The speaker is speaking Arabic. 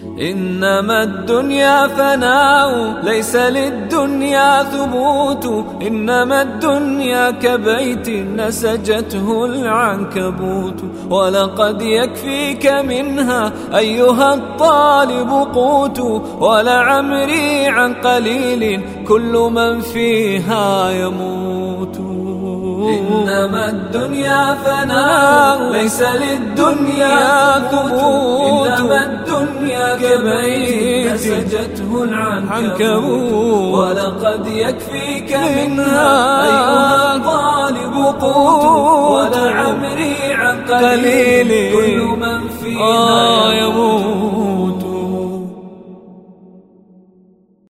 إنما الدنيا فناء ليس للدنيا ثبوت. إنما الدنيا كبيت نسجته العنكبوت. ولقد يكفيك منها أيها الطالب قوت. ولعمري عن قليل كل من فيها يموت. إنما الدنيا فناء ليس للدنيا ثبوت. الدنيا كبيت نسجته العنكبوت. ولقد يكفيك منها أيها الطالب قوت. ولعمري عن قليل كل